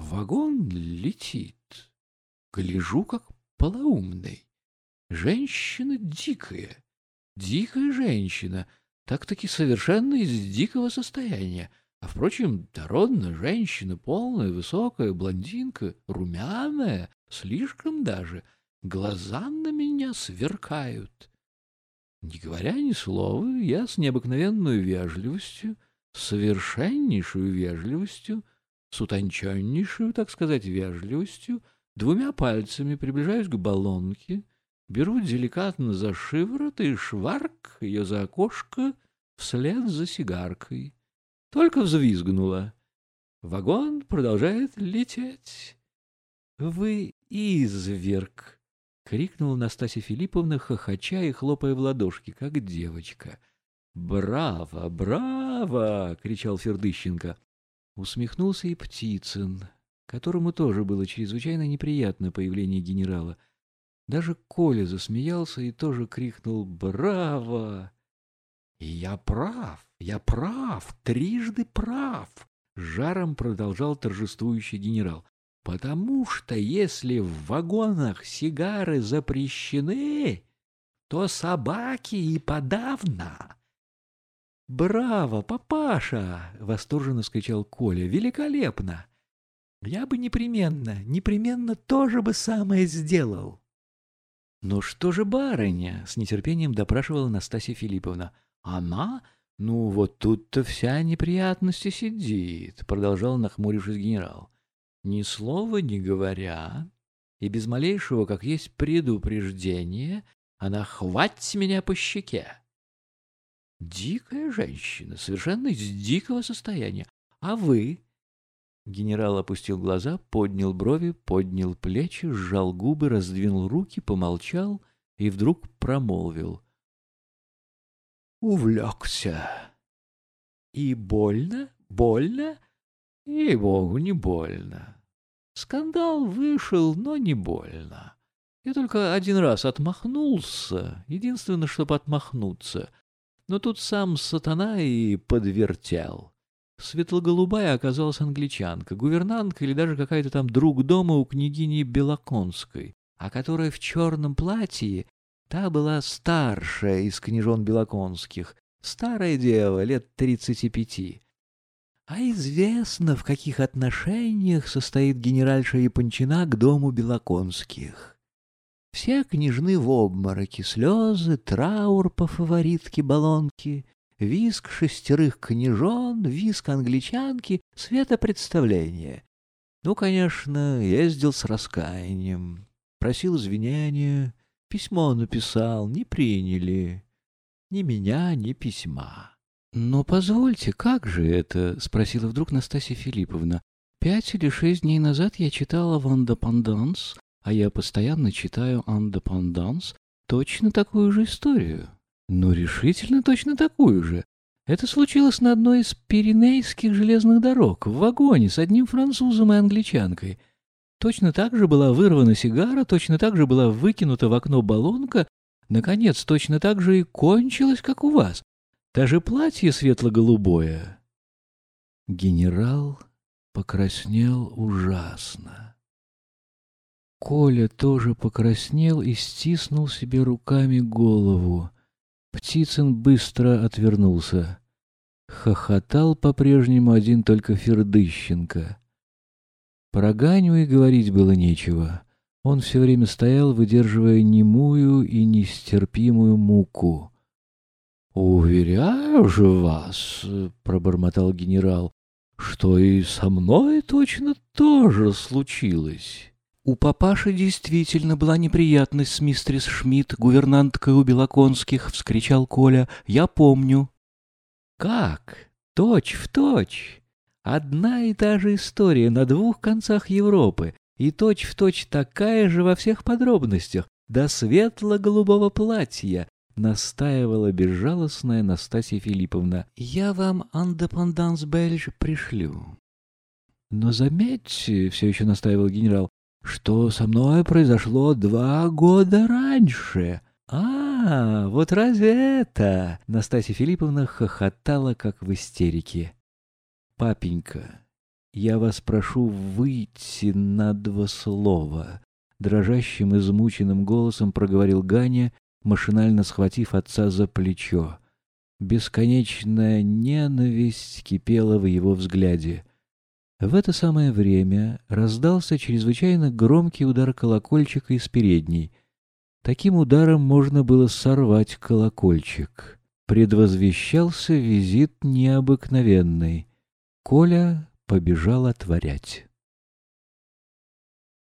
Вагон летит. Гляжу, как полоумный. Женщина дикая, дикая женщина, так-таки совершенно из дикого состояния. А, впрочем, дородная женщина, полная, высокая, блондинка, румяная, слишком даже. Глаза на меня сверкают. Не говоря ни слова, я с необыкновенной вежливостью, совершеннейшую вежливостью, с утонченнейшую, так сказать, вежливостью, двумя пальцами приближаюсь к баллонке, беру деликатно за шиворот и шварк ее за окошко вслед за сигаркой. Только взвизгнула. Вагон продолжает лететь. — Вы изверг! — крикнула Настасья Филипповна, хохоча и хлопая в ладошки, как девочка. «Браво! Браво!» — кричал Фердыщенко. Усмехнулся и Птицын, которому тоже было чрезвычайно неприятно появление генерала. Даже Коля засмеялся и тоже крикнул «Браво!» «И я прав, я прав, трижды прав!» Жаром продолжал торжествующий генерал. «Потому что если в вагонах сигары запрещены, то собаки и подавно!» «Браво, папаша!» — восторженно скричал Коля. «Великолепно! Я бы непременно, непременно тоже бы самое сделал!» «Ну что же барыня?» — с нетерпением допрашивала Настасья Филипповна. «Она? Ну, вот тут-то вся неприятность и сидит», — продолжал нахмурившись генерал. «Ни слова не говоря, и без малейшего, как есть предупреждения, она хватит меня по щеке. Дикая женщина, совершенно из дикого состояния. А вы? Генерал опустил глаза, поднял брови, поднял плечи, сжал губы, раздвинул руки, помолчал и вдруг промолвил. Увлекся. И больно? Больно? Ей-богу, не больно. Скандал вышел, но не больно. Я только один раз отмахнулся, единственное, чтобы отмахнуться — но тут сам сатана и подвертел. Светлоголубая оказалась англичанка, гувернантка или даже какая-то там друг дома у княгини Белоконской, а которая в черном платье, та была старшая из княжон Белоконских, старая дева, лет тридцати пяти. А известно, в каких отношениях состоит генеральша Япончина к дому Белоконских. Все княжны в обмороке, слезы, траур по фаворитке балонки, виск шестерых княжон, виск англичанки, светопредставление. Ну, конечно, ездил с раскаянием, просил извинения, письмо написал, не приняли. Ни меня, ни письма. «Но позвольте, как же это?» — спросила вдруг Настасья Филипповна. «Пять или шесть дней назад я читала в «Андепанданс» а я постоянно читаю «Андепанданс» точно такую же историю. Ну, решительно точно такую же. Это случилось на одной из Пиренейских железных дорог, в вагоне с одним французом и англичанкой. Точно так же была вырвана сигара, точно так же была выкинута в окно баллонка, наконец, точно так же и кончилось, как у вас. Даже платье светло-голубое. Генерал покраснел ужасно. Коля тоже покраснел и стиснул себе руками голову. Птицын быстро отвернулся. Хохотал по-прежнему один только Фердыщенко. Про Ганю и говорить было нечего. Он все время стоял, выдерживая немую и нестерпимую муку. «Уверяю же вас», — пробормотал генерал, — «что и со мной точно тоже случилось». У папаши действительно была неприятность с мистерис Шмидт, гувернанткой у Белоконских, — вскричал Коля. — Я помню. — Как? Точь в точь. Одна и та же история на двух концах Европы, и точь в точь такая же во всех подробностях, до светло-голубого платья, — настаивала безжалостная Настасья Филипповна. — Я вам «Андепенданс Бельж» пришлю. — Но заметьте, — все еще настаивал генерал, что со мной произошло два года раньше. А, вот разве это? Настасья Филипповна хохотала, как в истерике. Папенька, я вас прошу выйти на два слова», — дрожащим, измученным голосом проговорил Ганя, машинально схватив отца за плечо. Бесконечная ненависть кипела в его взгляде. В это самое время раздался чрезвычайно громкий удар колокольчика из передней. Таким ударом можно было сорвать колокольчик. Предвозвещался визит необыкновенный. Коля побежал отворять.